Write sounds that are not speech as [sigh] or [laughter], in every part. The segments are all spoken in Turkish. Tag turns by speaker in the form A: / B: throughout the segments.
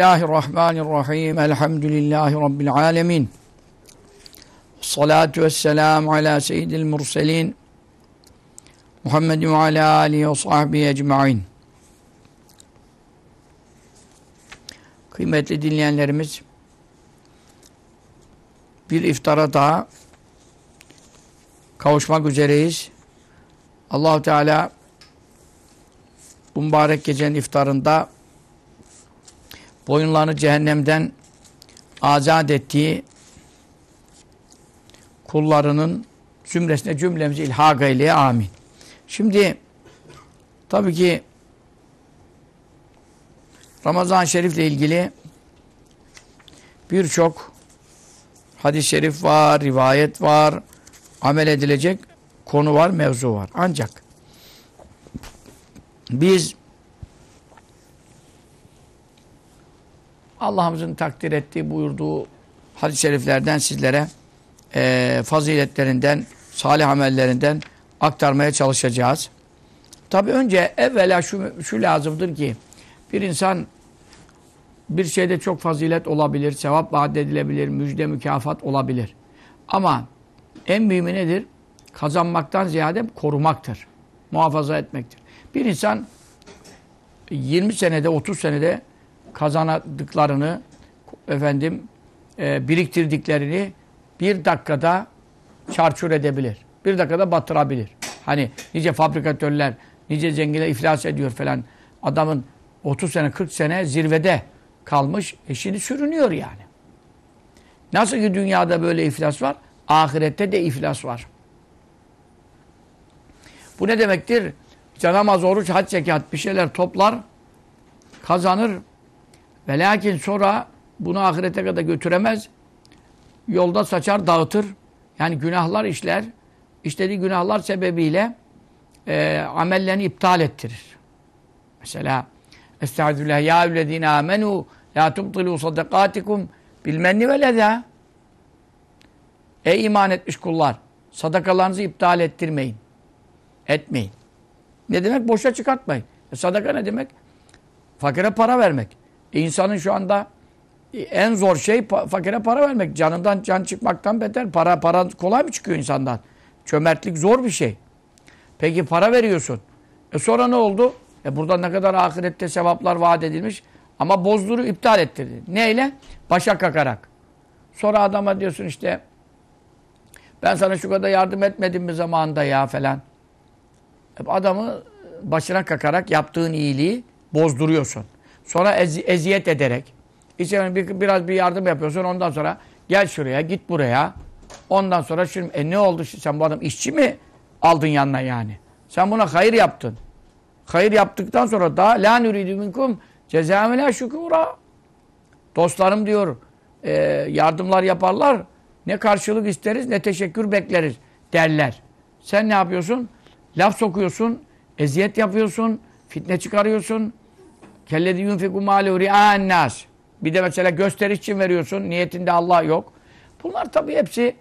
A: Bismillahirrahmanirrahim. Elhamdülillahi Rabbil alemin. Salatu vesselamu ala seyyidil murselin. Muhammedin ve ala alihi ve sahbihi ecma'in. Kıymetli dinleyenlerimiz, bir iftara daha kavuşmak üzereyiz. Allahu Teala bu mübarek gecenin iftarında boyunlarını cehennemden azat ettiği kullarının zümresine cümlemizi ilhak eyleye amin. Şimdi tabii ki Ramazan-ı Şerif ile ilgili birçok hadis-i şerif var, rivayet var, amel edilecek konu var, mevzu var. Ancak biz Allah'ımızın takdir ettiği, buyurduğu hadis-i şeriflerden sizlere e, faziletlerinden, salih amellerinden aktarmaya çalışacağız. Tabi önce evvela şu, şu lazımdır ki bir insan bir şeyde çok fazilet olabilir, sevap vaat edilebilir, müjde mükafat olabilir. Ama en mühimi nedir? Kazanmaktan ziyade korumaktır. Muhafaza etmektir. Bir insan 20 senede, 30 senede kazanadıklarını efendim e, biriktirdiklerini bir dakikada çarçur edebilir. Bir dakikada batırabilir. Hani nice fabrikatörler, nice zenginler iflas ediyor falan. Adamın 30 sene, 40 sene zirvede kalmış. E şimdi sürünüyor yani. Nasıl ki dünyada böyle iflas var, ahirette de iflas var. Bu ne demektir? İşte namaz, oruç, hac, zekat bir şeyler toplar, kazanır, ve lakin sonra bunu ahirete kadar götüremez. Yolda saçar, dağıtır. Yani günahlar işler. İşlediği günahlar sebebiyle e, amellerini iptal ettirir. Mesela Estağfirullah ya evlezine amenu la tubtilu sadakatikum bilmenni ve leza Ey iman etmiş kullar sadakalarınızı iptal ettirmeyin. Etmeyin. Ne demek? Boşa çıkartmayın. E sadaka ne demek? Fakire para vermek. İnsanın şu anda en zor şey fakire para vermek. Canından can çıkmaktan beter. Para para kolay mı çıkıyor insandan? Çömertlik zor bir şey. Peki para veriyorsun. E sonra ne oldu? E burada ne kadar ahirette sevaplar vaat edilmiş. Ama bozduru iptal ettirdi. Neyle? Başa kakarak. Sonra adama diyorsun işte ben sana şu kadar yardım etmedim mi zamanında ya falan. E adamı başına kakarak yaptığın iyiliği bozduruyorsun. Sonra ez, eziyet ederek işte bir, biraz bir yardım yapıyorsun ondan sonra gel şuraya git buraya. Ondan sonra şimdi e ne oldu sen bu adam işçi mi aldın yanına yani? Sen buna hayır yaptın. Hayır yaptıktan sonra da la nuridu minkum cezaevine şükura. Dostlarım diyor e, yardımlar yaparlar. Ne karşılık isteriz ne teşekkür bekleriz derler. Sen ne yapıyorsun? Laf sokuyorsun, eziyet yapıyorsun, fitne çıkarıyorsun, Kellezi yunfiku mâlehu ri'âen nâs. Bir de mesela gösteriş için veriyorsun. Niyetinde Allah yok. Bunlar tabii hepsi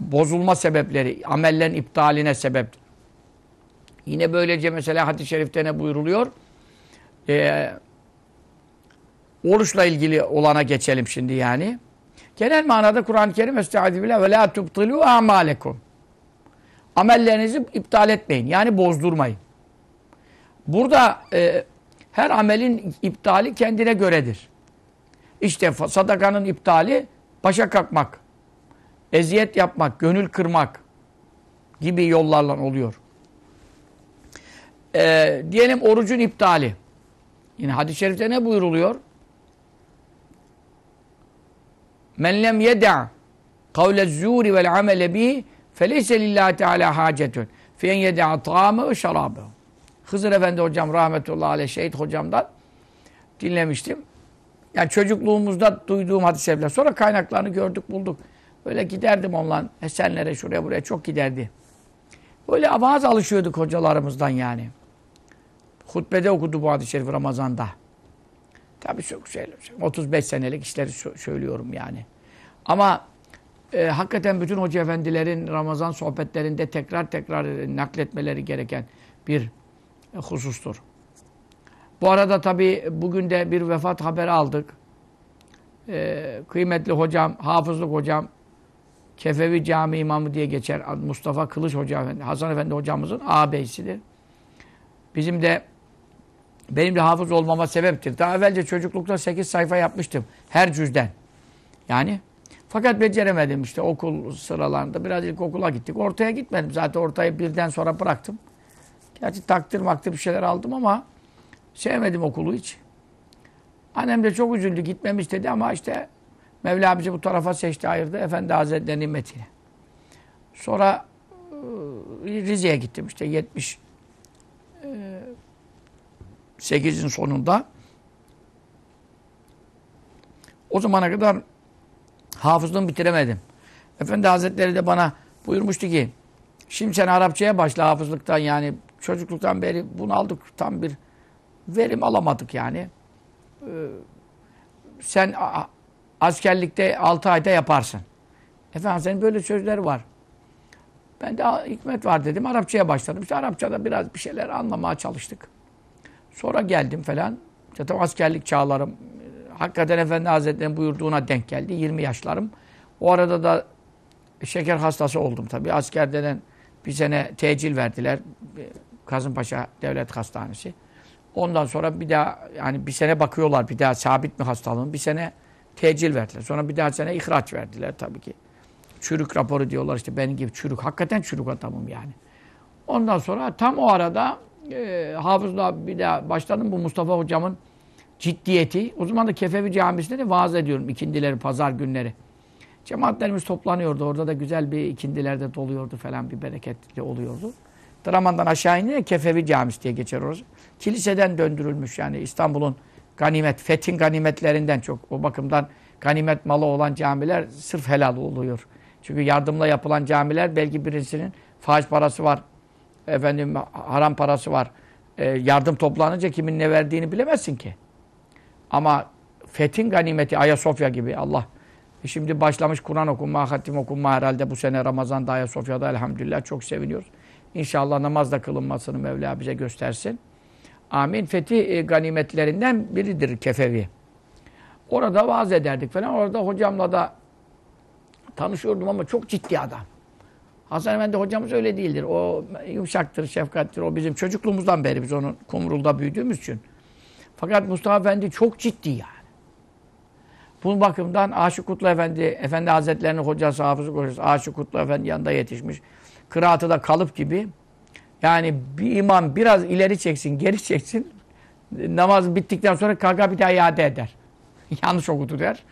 A: bozulma sebepleri. Amellerin iptaline sebep. Yine böylece mesela hadis-i şerifte ne buyuruluyor? Ee, oruçla ilgili olana geçelim şimdi yani. Genel manada Kur'an-ı Kerim Estaizu billah ve la tubtilu amalekum. Amellerinizi iptal etmeyin. Yani bozdurmayın. Burada e, her amelin iptali kendine göredir. İşte sadakanın iptali başa kalkmak, eziyet yapmak, gönül kırmak gibi yollarla oluyor. Ee, diyelim orucun iptali. Yine hadis-i şerifte ne buyuruluyor? Men lem yeda kavle zuri vel amele bihi feleyse lillahi teala hacetun fi en yeda ta'ame ve şarabehu. Hızır Efendi hocam rahmetullahi aleyh şehit hocamdan dinlemiştim. Yani çocukluğumuzda duyduğum hadis-i Sonra kaynaklarını gördük bulduk. Böyle giderdim onunla Esenlere şuraya buraya çok giderdi. Böyle vaaz alışıyorduk hocalarımızdan yani. Hutbede okudu bu hadis-i şerif Ramazan'da. Tabii çok şey, 35 senelik işleri söylüyorum yani. Ama e, hakikaten bütün hoca efendilerin Ramazan sohbetlerinde tekrar tekrar nakletmeleri gereken bir husustur. Bu arada tabii bugün de bir vefat haberi aldık. Ee, kıymetli hocam, hafızlık hocam, Kefevi Cami imamı diye geçer. Mustafa Kılıç Hoca Efendi, Hasan Efendi hocamızın ağabeysidir. Bizim de benim de hafız olmama sebeptir. Daha evvelce çocuklukta 8 sayfa yapmıştım. Her cüzden. Yani fakat beceremedim işte okul sıralarında. Biraz ilk okula gittik. Ortaya gitmedim. Zaten ortayı birden sonra bıraktım. Gerçi takdir maktır bir şeyler aldım ama sevmedim okulu hiç. Annem de çok üzüldü. Gitmemi istedi ama işte Mevla bizi bu tarafa seçti ayırdı. Efendi Hazretleri nimetiyle. Sonra e, Rize'ye gittim işte 70 8'in sonunda. O zamana kadar hafızlığımı bitiremedim. Efendi Hazretleri de bana buyurmuştu ki şimdi sen Arapçaya başla hafızlıktan yani çocukluktan beri bunu aldık tam bir verim alamadık yani. Ee, sen askerlikte 6 ayda yaparsın. Efendim senin böyle sözler var. Ben de hikmet var dedim. Arapçaya başladım. İşte Arapçada biraz bir şeyler anlamaya çalıştık. Sonra geldim falan. Zaten askerlik çağlarım hakikaten Efendi Hazretleri'nin buyurduğuna denk geldi. 20 yaşlarım. O arada da şeker hastası oldum tabii. Askerden bir sene tecil verdiler. Kazımpaşa Devlet Hastanesi. Ondan sonra bir daha yani bir sene bakıyorlar bir daha sabit mi hastalığın. Bir sene tecil verdiler. Sonra bir daha sene ihraç verdiler tabii ki. Çürük raporu diyorlar işte benim gibi çürük. Hakikaten çürük adamım yani. Ondan sonra tam o arada e, hafızlığa bir daha başladım bu Mustafa hocamın ciddiyeti. O zaman da Kefevi Camisi'nde de vaaz ediyorum ikindileri, pazar günleri. Cemaatlerimiz toplanıyordu. Orada da güzel bir ikindilerde doluyordu falan bir bereketli oluyordu. Draman'dan aşağı inince Kefevi Camisi diye geçer orası. Kiliseden döndürülmüş yani İstanbul'un ganimet, fethin ganimetlerinden çok. O bakımdan ganimet malı olan camiler sırf helal oluyor. Çünkü yardımla yapılan camiler belki birisinin faiz parası var, efendim haram parası var. E, yardım toplanınca kimin ne verdiğini bilemezsin ki. Ama fethin ganimeti Ayasofya gibi Allah. E şimdi başlamış Kur'an okunma, hatim okunma herhalde bu sene Ramazan'da Ayasofya'da elhamdülillah çok seviniyoruz. İnşallah namaz da kılınmasını Mevla bize göstersin. Amin. Fethi e, ganimetlerinden biridir Kefevi. Orada vaaz ederdik falan. Orada hocamla da tanışıyordum ama çok ciddi adam. Hasan Efendi hocamız öyle değildir. O yumuşaktır, şefkattir. O bizim çocukluğumuzdan beri biz onun kumrulda büyüdüğümüz için. Fakat Mustafa Efendi çok ciddi yani. Bu bakımdan Aşık Kutlu Efendi, Efendi Hazretlerinin hocası, hafızı hocası Aşık Kutlu Efendi yanında yetişmiş. Kıraatı da kalıp gibi. Yani bir imam biraz ileri çeksin, geri çeksin. Namaz bittikten sonra kalka bir daha iade eder. [laughs] Yanlış okudu der.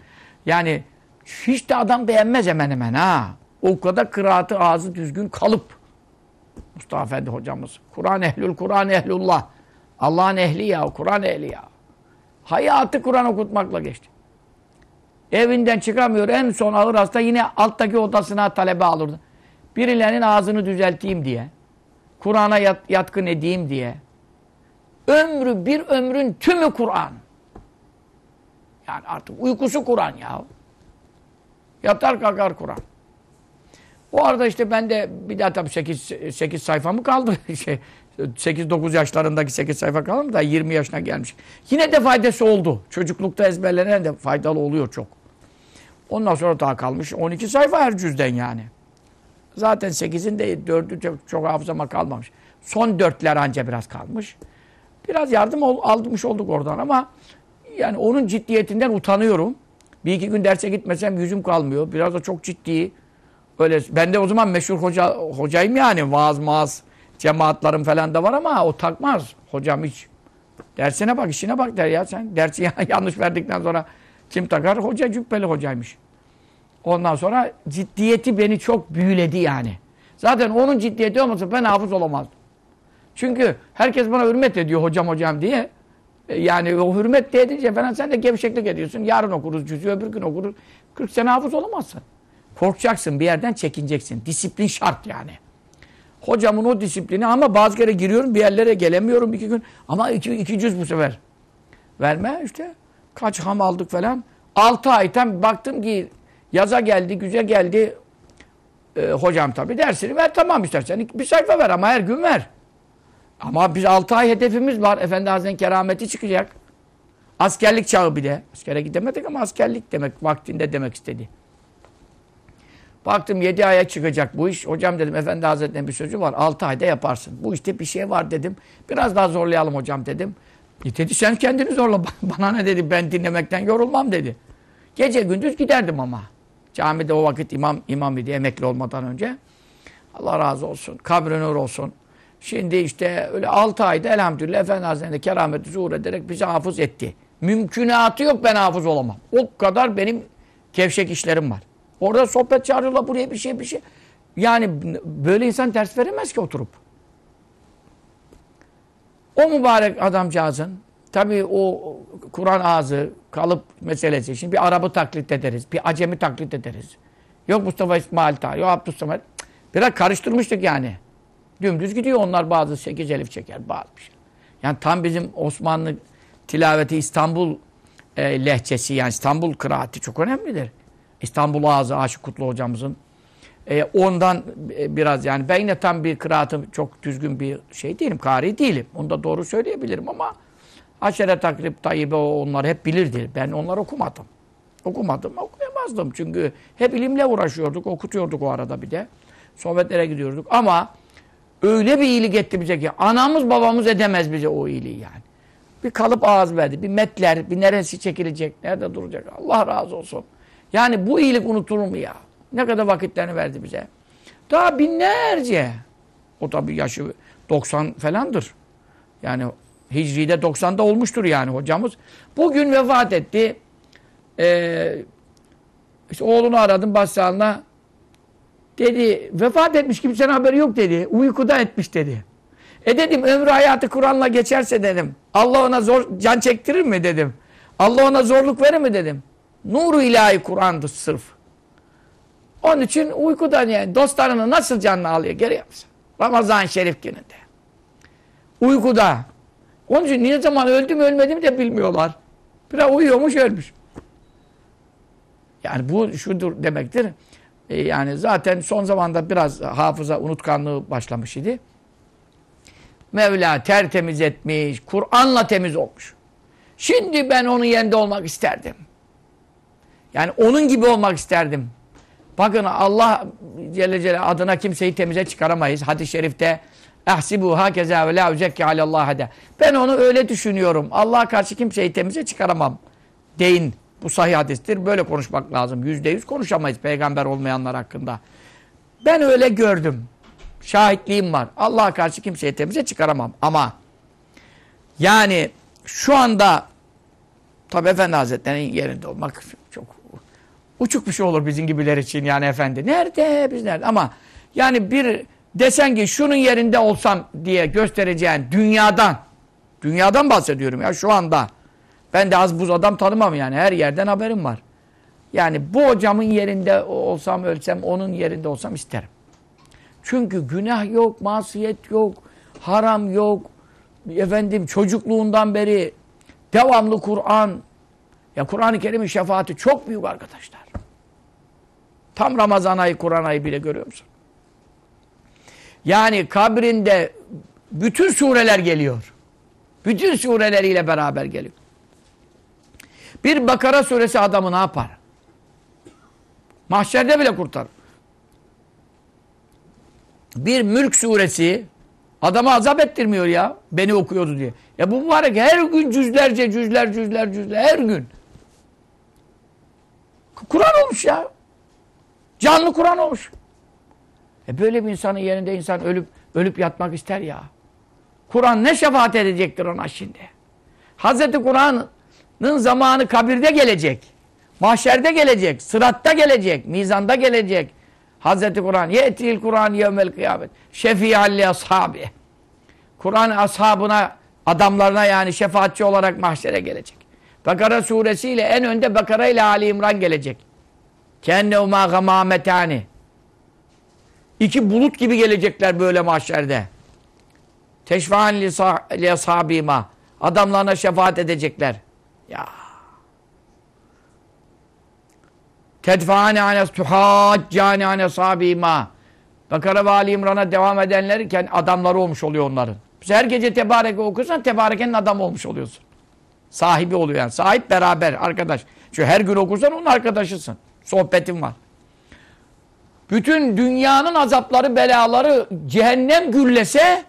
A: Yani hiç de adam beğenmez hemen hemen ha. O kadar kıraatı ağzı düzgün kalıp. Mustafa Efendi hocamız. Kur'an ehlül, Kur'an ehlullah. Allah'ın ehli ya, Kur'an ehli ya. Hayatı Kur'an okutmakla geçti. Evinden çıkamıyor. En son ağır hasta yine alttaki odasına talebe alırdı. Birilerinin ağzını düzelteyim diye. Kur'an'a yat, yatkın edeyim diye. Ömrü, bir ömrün tümü Kur'an. Yani artık uykusu Kur'an ya. Yatar kalkar Kur'an. O arada işte ben de bir daha tabii 8, 8 sayfa mı kaldı? [laughs] şey, 8-9 yaşlarındaki 8 sayfa kaldı mı da 20 yaşına gelmiş. Yine de faydası oldu. Çocuklukta ezberlenen de faydalı oluyor çok. Ondan sonra daha kalmış 12 sayfa her cüzden yani. Zaten 8'in de 4'ü çok, çok hafızama kalmamış. Son 4'ler anca biraz kalmış. Biraz yardım ol, almış olduk oradan ama yani onun ciddiyetinden utanıyorum. Bir iki gün derse gitmesem yüzüm kalmıyor. Biraz da çok ciddi. Öyle ben de o zaman meşhur hoca hocayım yani vaaz maaz cemaatlarım falan da var ama o takmaz. Hocam hiç dersine bak işine bak der ya sen. Dersi [laughs] yanlış verdikten sonra kim takar? Hoca cübbeli hocaymış. Ondan sonra ciddiyeti beni çok büyüledi yani. Zaten onun ciddiyeti olmasa ben hafız olamazdım. Çünkü herkes bana hürmet ediyor hocam hocam diye. E, yani o hürmet diye edince falan sen de gevşeklik ediyorsun. Yarın okuruz cüzü, öbür gün okuruz. 40 sene hafız olamazsın. Korkacaksın, bir yerden çekineceksin. Disiplin şart yani. Hocamın o disiplini ama bazı kere giriyorum bir yerlere gelemiyorum iki gün. Ama iki, iki cüz bu sefer. Verme işte. Kaç ham aldık falan. Altı aydan baktım ki yaza geldi, güzel geldi. Ee, hocam tabii dersini ver tamam istersen. Bir sayfa ver ama her gün ver. Ama biz 6 ay hedefimiz var. Efendi Hazretleri'nin kerameti çıkacak. Askerlik çağı bir de. Askere gidemedik ama askerlik demek vaktinde demek istedi. Baktım 7 aya çıkacak bu iş. Hocam dedim Efendi Hazretleri'nin bir sözü var. 6 ayda yaparsın. Bu işte bir şey var dedim. Biraz daha zorlayalım hocam dedim. E dedi sen kendini zorla. [laughs] Bana ne dedi ben dinlemekten yorulmam dedi. Gece gündüz giderdim ama. Camide o vakit imam imam idi emekli olmadan önce. Allah razı olsun. Kabri nur olsun. Şimdi işte öyle 6 ayda elhamdülillah Efendi Hazretleri kerameti zuhur ederek bizi hafız etti. Mümkünatı yok ben hafız olamam. O kadar benim kevşek işlerim var. Orada sohbet çağırıyorlar buraya bir şey bir şey. Yani böyle insan ders veremez ki oturup. O mübarek adamcağızın tabii o Kur'an ağzı, kalıp meselesi. Şimdi bir Arap'ı taklit ederiz, bir Acemi taklit ederiz. Yok Mustafa İsmail Tarih, yok Abdülsamet. Biraz karıştırmıştık yani. Dümdüz gidiyor onlar bazı sekiz elif çeker bazı bir şey. Yani tam bizim Osmanlı tilaveti İstanbul e, lehçesi yani İstanbul kıraati çok önemlidir. İstanbul ağzı Aşık Kutlu hocamızın. E, ondan e, biraz yani ben yine tam bir kıraatım çok düzgün bir şey değilim. Kari değilim. Onu da doğru söyleyebilirim ama Aşere takrib, tayyibe onlar hep bilirdi. Ben onları okumadım. Okumadım, okuyamazdım. Çünkü hep ilimle uğraşıyorduk, okutuyorduk o arada bir de. Sohbetlere gidiyorduk ama öyle bir iyilik etti bize ki anamız babamız edemez bize o iyiliği yani. Bir kalıp ağız verdi, bir metler, bir neresi çekilecek, nerede duracak. Allah razı olsun. Yani bu iyilik unutulur mu ya? Ne kadar vakitlerini verdi bize. Daha binlerce. O tabii yaşı 90 falandır. Yani Hicri'de 90'da olmuştur yani hocamız. Bugün vefat etti. Ee, işte oğlunu aradım başsağlığına. Dedi vefat etmiş kimsenin haberi yok dedi. Uykuda etmiş dedi. E dedim ömrü hayatı Kur'an'la geçerse dedim. Allah ona zor can çektirir mi dedim. Allah ona zorluk verir mi dedim. Nuru ilahi Kur'an'dır sırf. Onun için uykudan yani dostlarını nasıl canlı alıyor görüyor musun? Ramazan Şerif gününde. Uykuda. Onun için ne zaman öldü mü ölmedi mi de bilmiyorlar. Biraz uyuyormuş ölmüş. Yani bu şudur demektir. E yani zaten son zamanda biraz hafıza unutkanlığı başlamış idi. Mevla tertemiz etmiş, Kur'an'la temiz olmuş. Şimdi ben onun yerinde olmak isterdim. Yani onun gibi olmak isterdim. Bakın Allah Celle Celle adına kimseyi temize çıkaramayız. Hadis-i şerifte Ehsibu hakeza ve la uzekki alallah de. Ben onu öyle düşünüyorum. Allah'a karşı kimseyi temize çıkaramam. Deyin. Bu sahih hadistir. Böyle konuşmak lazım. Yüzde yüz konuşamayız peygamber olmayanlar hakkında. Ben öyle gördüm. Şahitliğim var. Allah'a karşı kimseyi temize çıkaramam. Ama yani şu anda tabi Efendi Hazretleri'nin yerinde olmak çok uçuk bir şey olur bizim gibiler için yani efendi. Nerede? Biz nerede? Ama yani bir desen ki şunun yerinde olsam diye göstereceğin dünyadan dünyadan bahsediyorum ya şu anda ben de az buz adam tanımam yani her yerden haberim var. Yani bu hocamın yerinde olsam ölsem onun yerinde olsam isterim. Çünkü günah yok, masiyet yok, haram yok. Efendim çocukluğundan beri devamlı Kur'an. Ya Kur'an-ı Kerim'in şefaati çok büyük arkadaşlar. Tam Ramazan ayı, Kur'an ayı bile görüyor musun? Yani kabrinde bütün sureler geliyor. Bütün sureleriyle beraber geliyor. Bir Bakara suresi adamı ne yapar? Mahşerde bile kurtar. Bir Mülk suresi adamı azap ettirmiyor ya. Beni okuyordu diye. Ya bu mübarek her gün cüzlerce cüzler cüzler cüzler her gün. Kur'an olmuş ya. Canlı Kur'an olmuş. E böyle bir insanın yerinde insan ölüp ölüp yatmak ister ya. Kur'an ne şefaat edecektir ona şimdi? Hazreti Kur'an'ın zamanı kabirde gelecek. Mahşerde gelecek. Sıratta gelecek. Mizanda gelecek. Hazreti Kur'an. Ye'til Kur'an yevmel kıyamet. Şefi'alli ashabi. Kur'an ashabına, adamlarına yani şefaatçi olarak mahşere gelecek. Bakara suresiyle en önde Bakara ile Ali İmran gelecek. Kennevma gamametani. İki bulut gibi gelecekler böyle mahşerde. Teşfa'an li ashabima. Adamlarına şefaat edecekler. Ya. Tedfa'ane ane tuhaccane ane sabima. Bakara ve Ali İmran'a devam edenlerken adamları olmuş oluyor onların. Mesela her gece tebareke okursan tebarekenin adamı olmuş oluyorsun. Sahibi oluyor yani. Sahip beraber arkadaş. Çünkü her gün okursan onun arkadaşısın. Sohbetin var. Bütün dünyanın azapları, belaları cehennem gürlese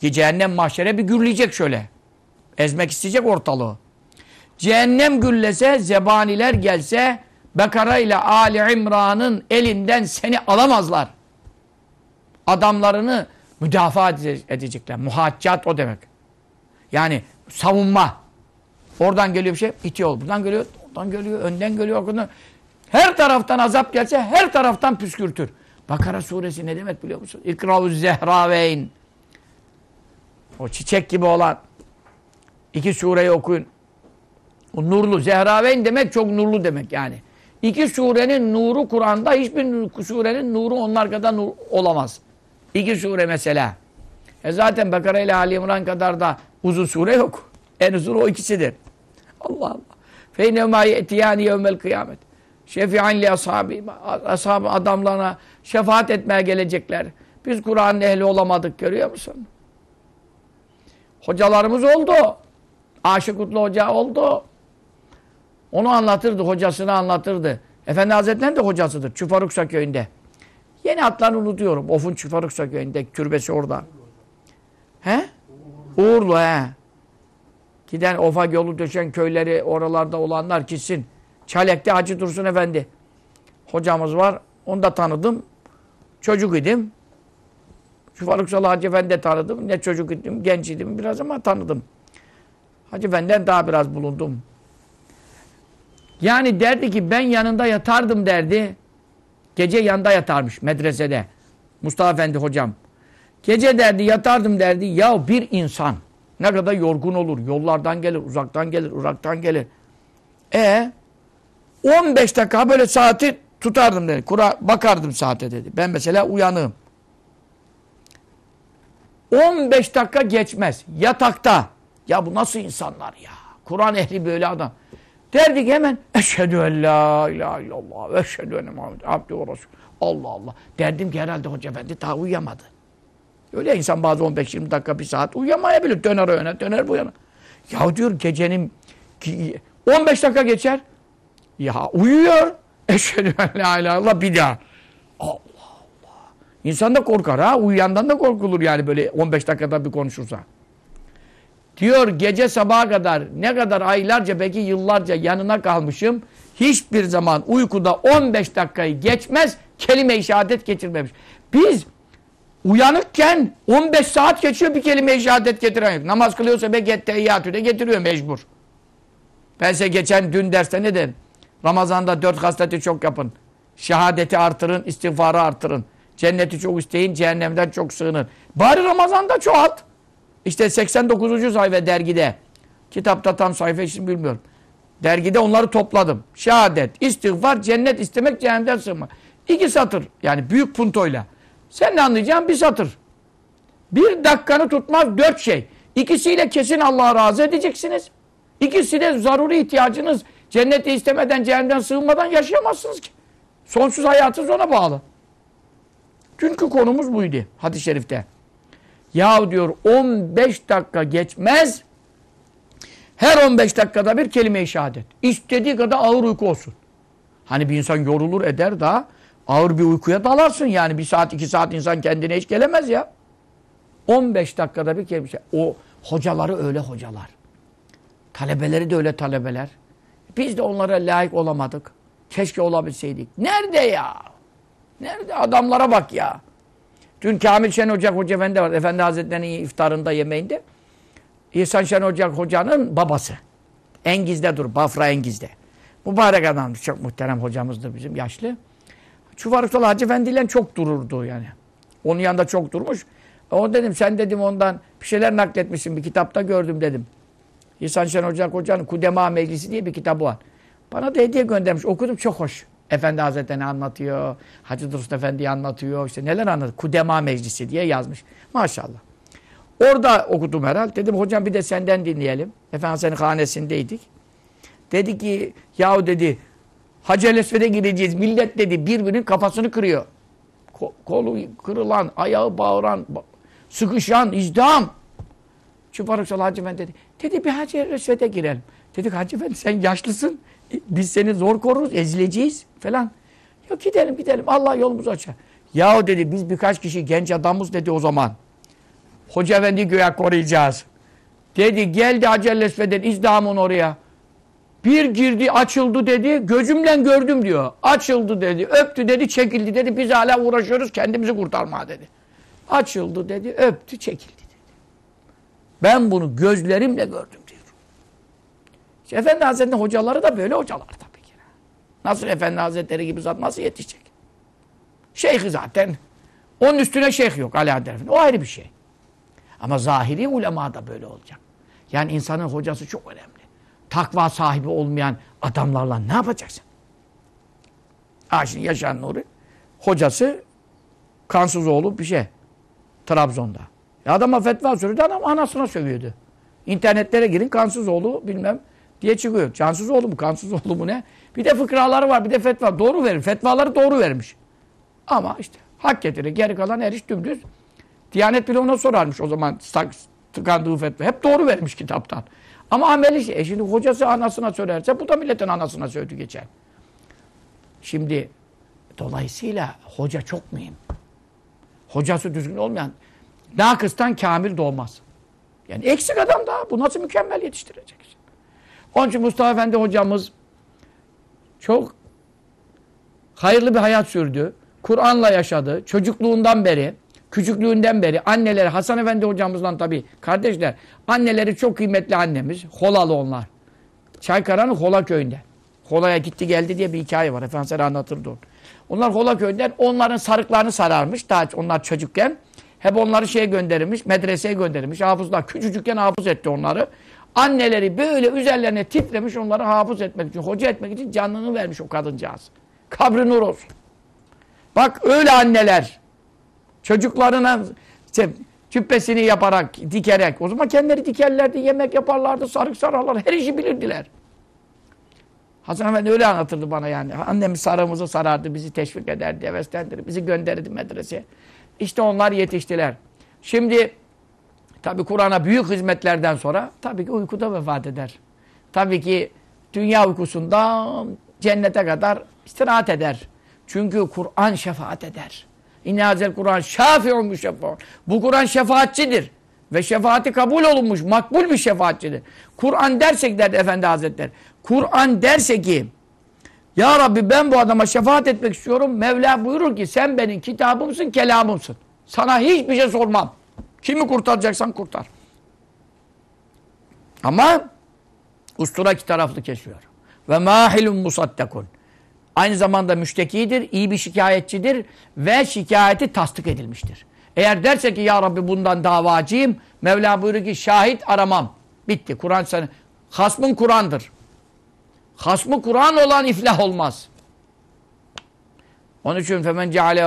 A: ki cehennem mahşere bir gürleyecek şöyle. Ezmek isteyecek ortalığı. Cehennem gürlese, zebaniler gelse Bekara ile Ali İmran'ın elinden seni alamazlar. Adamlarını müdafaa edecekler. Muhaccat o demek. Yani savunma. Oradan geliyor bir şey, itiyor. Buradan geliyor, oradan geliyor, önden geliyor. Oradan. Her taraftan azap gelse her taraftan püskürtür. Bakara suresi ne demek biliyor musun? İkravuz zehraveyn. O çiçek gibi olan iki sureyi okuyun. O nurlu. Zehraveyn demek çok nurlu demek yani. İki surenin nuru Kur'an'da hiçbir surenin nuru onlar kadar nur olamaz. İki sure mesela. E zaten Bekara ile Ali İmran kadar da uzun sure yok. En uzun o ikisidir. Allah Allah. Feynevmâ ye'tiyâni yevmel kıyamet. Şefi'an li ashabi. Ashab adamlarına şefaat etmeye gelecekler. Biz Kur'an'ın ehli olamadık görüyor musun? Hocalarımız oldu. Aşık Kutlu Hoca oldu. Onu anlatırdı, hocasını anlatırdı. Efendi Hazretleri'nin de hocasıdır. Çufaruksa köyünde. Yeni atlarını unutuyorum. Of'un Çufaruksa köyünde. Türbesi orada. He? Uğurlu he. Giden Of'a yolu döşen köyleri oralarda olanlar gitsin. Çalek'te Hacı Dursun Efendi. Hocamız var. Onu da tanıdım. Çocuk idim. Şu Faruksalı Hacı Efendi tanıdım. Ne çocuk idim, genç idim biraz ama tanıdım. Hacı Efendi'den daha biraz bulundum. Yani derdi ki ben yanında yatardım derdi. Gece yanında yatarmış medresede. Mustafa Efendi hocam. Gece derdi yatardım derdi. Ya bir insan ne kadar yorgun olur. Yollardan gelir, uzaktan gelir, uzaktan gelir. E 15 dakika böyle saati tutardım dedi. Kura bakardım saate dedi. Ben mesela uyanığım. 15 dakika geçmez. Yatakta. Ya bu nasıl insanlar ya? Kur'an ehli böyle adam. Derdik hemen eşhedü en la ilahe illallah eşhedü enne Muhammed abdü ve resul. Allah Allah. Derdim ki herhalde Hoca Efendi daha uyuyamadı. Öyle insan bazı 15-20 dakika bir saat uyuyamayabilir. Döner yana döner bu yana. Ya diyor gecenin 15 dakika geçer. Ya uyuyor. [laughs] Eşhedü en la ilahe illallah bir daha. Allah Allah. İnsan da korkar ha. Uyuyandan da korkulur yani böyle 15 dakikada bir konuşursa. Diyor gece sabaha kadar ne kadar aylarca belki yıllarca yanına kalmışım. Hiçbir zaman uykuda 15 dakikayı geçmez kelime-i şehadet geçirmemiş. Biz uyanıkken 15 saat geçiyor bir kelime-i şehadet getiren yok. Namaz kılıyorsa belki ettehiyyatü de getiriyor mecbur. Ben size geçen dün derste ne dedim? Ramazanda dört hasleti çok yapın. Şehadeti artırın, istiğfarı artırın. Cenneti çok isteyin, cehennemden çok sığının. Bari Ramazan'da çoğalt. İşte 89. sayfa dergide. Kitapta tam sayfa için bilmiyorum. Dergide onları topladım. Şehadet, istiğfar, cennet istemek, cehennemden sığınmak. İki satır. Yani büyük puntoyla. Sen ne anlayacaksın? Bir satır. Bir dakikanı tutmaz dört şey. İkisiyle kesin Allah'a razı edeceksiniz. İkisi de zaruri ihtiyacınız. Cenneti istemeden, cehennemden sığınmadan yaşayamazsınız ki. Sonsuz hayatınız ona bağlı. Çünkü konumuz buydu hadis-i şerifte. Ya diyor 15 dakika geçmez. Her 15 dakikada bir kelime-i şehadet. İstediği kadar ağır uyku olsun. Hani bir insan yorulur eder daha ağır bir uykuya dalarsın yani. Bir saat iki saat insan kendine hiç gelemez ya. 15 dakikada bir kelime O hocaları öyle hocalar. Talebeleri de öyle talebeler. Biz de onlara layık olamadık. Keşke olabilseydik. Nerede ya? Nerede? Adamlara bak ya. Dün Kamil Şen Ocak Hoca Efendi var. Efendi Hazretleri'nin iftarında yemeğinde. İhsan Şen Ocak Hoca'nın babası. Engiz'de dur. Bafra Engiz'de. Mübarek adam. Çok muhterem hocamızdı bizim yaşlı. Çuvarıktalı Hacı Efendi ile çok dururdu yani. Onun yanında çok durmuş. O dedim sen dedim ondan bir şeyler nakletmişsin bir kitapta gördüm dedim. İhsan Şen Ocak Hoca'nın Kudema Meclisi diye bir kitabı var. Bana da hediye göndermiş. Okudum çok hoş. Efendi Hazretleri anlatıyor. Hacı Dursun Efendi'yi anlatıyor. İşte neler anlatıyor. Kudema Meclisi diye yazmış. Maşallah. Orada okudum herhal. Dedim hocam bir de senden dinleyelim. Efendi senin hanesindeydik. Dedi ki yahu dedi Hacı Esved'e gideceğiz. Millet dedi birbirinin kafasını kırıyor. Ko kolu kırılan, ayağı bağıran, sıkışan, izdiham. Şu Faruk Hacı Efendi dedi. Dedi bir Hacı Resvet'e girelim. Dedik Hacı Efendi sen yaşlısın. Biz seni zor koruruz, ezileceğiz falan. Yok gidelim gidelim Allah yolumuzu açar. Yahu dedi biz birkaç kişi genç adamız dedi o zaman. Hoca Efendi göğe koruyacağız. Dedi geldi Hacı Resvet'in izdamın oraya. Bir girdi açıldı dedi. Gözümle gördüm diyor. Açıldı dedi. Öptü dedi. Çekildi dedi. Biz hala uğraşıyoruz kendimizi kurtarma dedi. Açıldı dedi. Öptü çekildi. Ben bunu gözlerimle gördüm diyor. İşte Efendi Hazretleri'nin hocaları da böyle hocalar tabii ki. Nasıl Efendi Hazretleri gibi zat nasıl yetişecek? Şeyhi zaten. Onun üstüne şeyh yok Adel Efendi. O ayrı bir şey. Ama zahiri ulema da böyle olacak. Yani insanın hocası çok önemli takva sahibi olmayan adamlarla ne yapacaksın? Ha şimdi Yaşar Nuri hocası kansız oğlu bir şey. Trabzon'da. Ya adama fetva söyledi adam anasına sövüyordu. İnternetlere girin kansız oğlu bilmem diye çıkıyor. Cansız oğlu mu kansız oğlu mu ne? Bir de fıkraları var bir de fetva. Doğru verir. Fetvaları doğru vermiş. Ama işte hak getirir. Geri kalan her iş dümdüz. Diyanet bile ona sorarmış o zaman tıkandığı fetva. Hep doğru vermiş kitaptan. Ama ameli şey. E şimdi hocası anasına söylerse bu da milletin anasına söyledi geçer. Şimdi dolayısıyla hoca çok mühim. Hocası düzgün olmayan nakıstan kamil doğmaz. Yani eksik adam da bu nasıl mükemmel yetiştirecek? Onun için Mustafa Efendi hocamız çok hayırlı bir hayat sürdü. Kur'an'la yaşadı. Çocukluğundan beri Küçüklüğünden beri anneleri Hasan Efendi hocamızla tabii kardeşler anneleri çok kıymetli annemiz. Holalı onlar. Çaykara'nın Hola köyünde. Hola'ya gitti geldi diye bir hikaye var. Efendimiz anlatırdı onu. Onlar Hola köyünden onların sarıklarını sararmış. Daha onlar çocukken. Hep onları şeye gönderilmiş, medreseye gönderilmiş. Hafızlar küçücükken hafız etti onları. Anneleri böyle üzerlerine titremiş onları hafız etmek için, hoca etmek için canını vermiş o kadıncağız. Kabri nur olsun. Bak öyle anneler Çocuklarına işte, cübbesini yaparak, dikerek. O zaman kendileri dikerlerdi, yemek yaparlardı, sarık sararlar, her işi bilirdiler. Hasan Efendi öyle anlatırdı bana yani. Annemiz sarığımızı sarardı, bizi teşvik ederdi, heveslendirirdi, bizi gönderirdi medreseye. İşte onlar yetiştiler. Şimdi tabi Kur'an'a büyük hizmetlerden sonra tabii ki uykuda vefat eder. Tabii ki dünya uykusundan cennete kadar istirahat eder. Çünkü Kur'an şefaat eder. İnne hazel Kur'an şafi'un müşeffaun. Bu Kur'an şefaatçidir. Ve şefaati kabul olunmuş, makbul bir şefaatçidir. Kur'an dersek derdi Efendi Hazretleri. Kur'an derse ki Ya Rabbi ben bu adama şefaat etmek istiyorum. Mevla buyurur ki sen benim kitabımsın, kelamımsın. Sana hiçbir şey sormam. Kimi kurtaracaksan kurtar. Ama ustura iki taraflı kesiyor. Ve mahilun musaddakun. Aynı zamanda müştekidir, iyi bir şikayetçidir ve şikayeti tasdik edilmiştir. Eğer derse ki ya Rabbi bundan davacıyım, Mevla buyuruyor ki şahit aramam. Bitti. Kur'an sana. Hasmın Kur'an'dır. Hasmı Kur'an olan iflah olmaz. Onun için femen ceale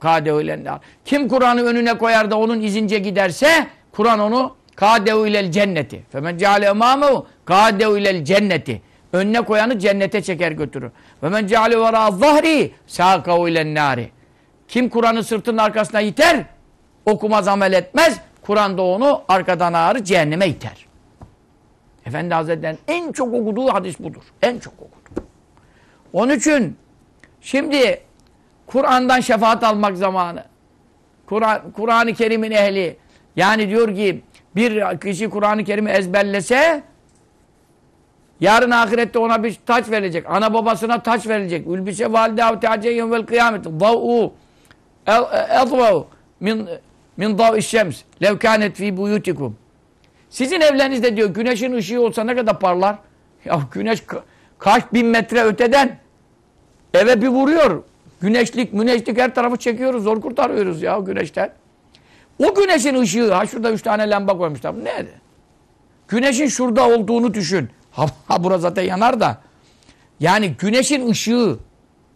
A: kâdehu ilennâr. Kim Kur'an'ı önüne koyar da onun izince giderse Kur'an onu kâdehu ilel cenneti. Femen ceale emâmehu kâdehu ilel cenneti. Önüne koyanı cennete çeker götürür. Ve men ceale vera zahri sâkav ilen nâri. Kim Kur'an'ı sırtının arkasına iter, okumaz amel etmez, Kur'an da onu arkadan ağrı cehenneme iter. Efendi Hazretleri'nin en çok okuduğu hadis budur. En çok okuduğu. Onun için şimdi Kur'an'dan şefaat almak zamanı. Kur'an-ı Kur Kerim'in ehli yani diyor ki bir kişi Kur'an-ı Kerim'i ezberlese Yarın ahirette ona bir taç verilecek. Ana babasına taç verilecek. Ülbise validehu teaceyyen vel kıyamet. Dav'u edvav min min dav'i şems. Lev kânet fî buyutikum. Sizin evlerinizde diyor güneşin ışığı olsa ne kadar parlar? Ya güneş kaç bin metre öteden eve bir vuruyor. Güneşlik, müneşlik her tarafı çekiyoruz. Zor kurtarıyoruz ya güneşten. O güneşin ışığı, ha şurada üç tane lamba koymuşlar. Ne? Güneşin şurada olduğunu düşün. Ha burası zaten yanar da. Yani güneşin ışığı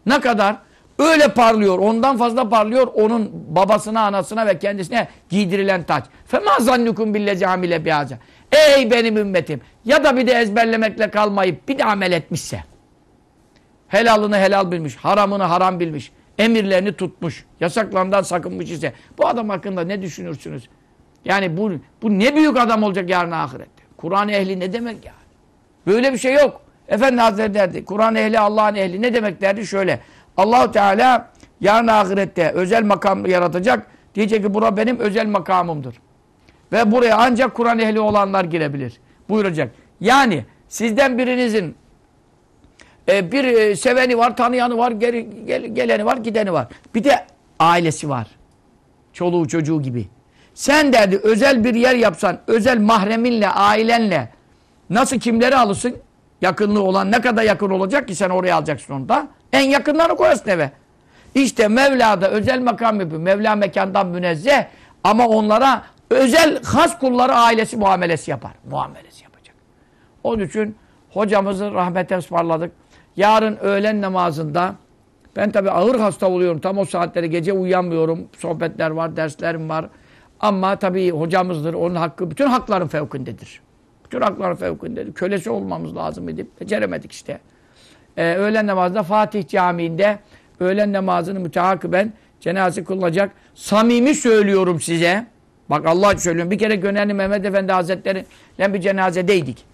A: ne kadar? Öyle parlıyor. Ondan fazla parlıyor. Onun babasına, anasına ve kendisine giydirilen taç. Fema zannukum billezi amile bihaza. Ey benim ümmetim. Ya da bir de ezberlemekle kalmayıp bir de amel etmişse. Helalını helal bilmiş. Haramını haram bilmiş. Emirlerini tutmuş. Yasaklarından sakınmış ise. Bu adam hakkında ne düşünürsünüz? Yani bu, bu ne büyük adam olacak yarın ahirette. Kur'an ehli ne demek yani? Böyle bir şey yok. Efendi Hazretleri derdi. Kur'an ehli Allah'ın ehli ne demek derdi? Şöyle. Allahu Teala yarın ahirette özel makam yaratacak. Diyecek ki bura benim özel makamımdır. Ve buraya ancak Kur'an ehli olanlar girebilir. Buyuracak. Yani sizden birinizin e, bir e, seveni var, tanıyanı var, geri, gel, geleni var, gideni var. Bir de ailesi var. Çoluğu çocuğu gibi. Sen derdi özel bir yer yapsan, özel mahreminle, ailenle nasıl kimleri alırsın? Yakınlığı olan ne kadar yakın olacak ki sen oraya alacaksın onu da. En yakınlarını koyarsın eve. İşte Mevla'da özel makam yapıyor. Mevla mekandan münezzeh ama onlara özel has kulları ailesi muamelesi yapar. Muamelesi yapacak. Onun için hocamızı rahmete ısmarladık. Yarın öğlen namazında ben tabi ağır hasta oluyorum. Tam o saatlere gece uyuyamıyorum. Sohbetler var, derslerim var. Ama tabi hocamızdır. Onun hakkı bütün hakların fevkindedir. Bütün hakların fevkindedir. Kölesi olmamız lazım edip beceremedik işte. Ee, öğlen namazında Fatih Camii'nde öğlen namazını müteakiben cenaze kılınacak. Samimi söylüyorum size. Bak Allah söylüyorum. Bir kere Gönenli Mehmet Efendi Hazretleri'yle bir cenazedeydik.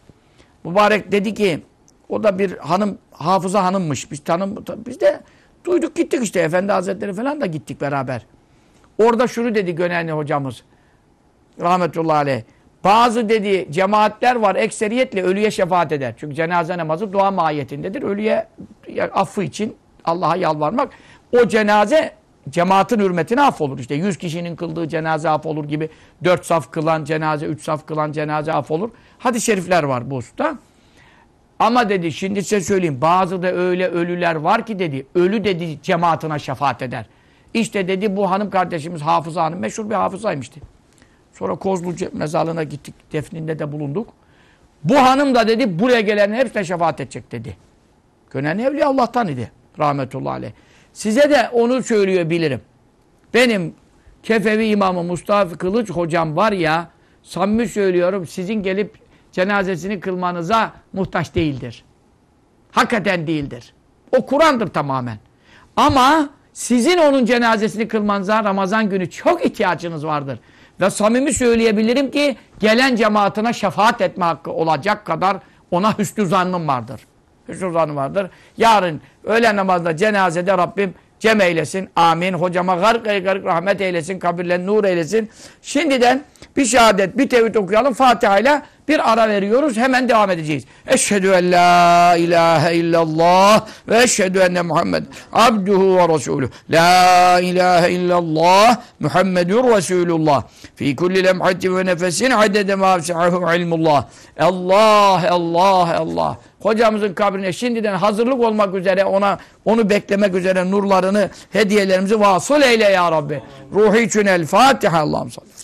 A: Mübarek dedi ki o da bir hanım, hafıza hanımmış. Biz tanım, biz de duyduk gittik işte. Efendi Hazretleri falan da gittik beraber. Orada şunu dedi Gönenli hocamız. Rahmetullahi aleyh. Bazı dedi cemaatler var ekseriyetle ölüye şefaat eder. Çünkü cenaze namazı dua mahiyetindedir. Ölüye affı için Allah'a yalvarmak. O cenaze cemaatin hürmetine af olur. İşte 100 kişinin kıldığı cenaze af olur gibi 4 saf kılan cenaze, 3 saf kılan cenaze af olur. Hadis-i şerifler var bu usta. Ama dedi şimdi size söyleyeyim bazı da öyle ölüler var ki dedi ölü dedi cemaatine şefaat eder. İşte dedi bu hanım kardeşimiz Hafıza Hanım meşhur bir hafızaymıştı. Sonra Kozlu mezarlığına gittik defninde de bulunduk. Bu hanım da dedi buraya gelenin hepsine şefaat edecek dedi. Gönen evliya Allah'tan idi rahmetullahi aleyh. Size de onu söylüyor bilirim. Benim Kefevi imamı Mustafa Kılıç hocam var ya samimi söylüyorum sizin gelip cenazesini kılmanıza muhtaç değildir. Hakikaten değildir. O Kur'an'dır tamamen. Ama sizin onun cenazesini kılmanıza Ramazan günü çok ihtiyacınız vardır. Ve samimi söyleyebilirim ki gelen cemaatine şefaat etme hakkı olacak kadar ona hüsnü zannım vardır. Hüsnü zannım vardır. Yarın öğlen namazda cenazede Rabbim cem eylesin. Amin. Hocama garip garip rahmet eylesin. Kabirlerini nur eylesin. Şimdiden bir şehadet, bir tevhid okuyalım. Fatiha ile bir ara veriyoruz. Hemen devam edeceğiz. Eşhedü en la ilahe illallah ve eşhedü enne Muhammed abduhu ve resulü. La ilahe illallah Muhammedun Resulullah. Fi kulli lemhatin ve nefesin adede ma ilmullah. Allah, Allah, Allah. Hocamızın kabrine şimdiden hazırlık olmak üzere ona onu beklemek üzere nurlarını, hediyelerimizi vasıl eyle ya Rabbi. Ruhi için el Fatiha. Allah'ım sallallahu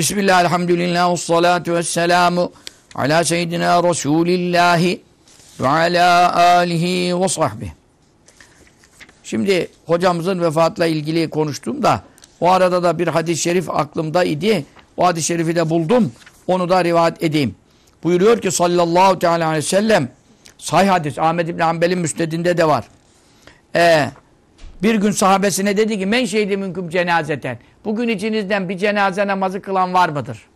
A: Bismillah, elhamdülillah, salatu vesselamu ala seyyidina Resulillahi ve ala alihi ve sahbihi. Şimdi hocamızın vefatla ilgili konuştum da o arada da bir hadis-i şerif aklımda idi. O hadis-i şerifi de buldum. Onu da rivayet edeyim. Buyuruyor ki sallallahu teala aleyhi ve sellem sahih hadis Ahmed İbni Hanbel'in müsnedinde de var. Ee, bir gün sahabesine dedi ki men şeydi mümkün cenazeten. Bugün içinizden bir cenaze namazı kılan var mıdır?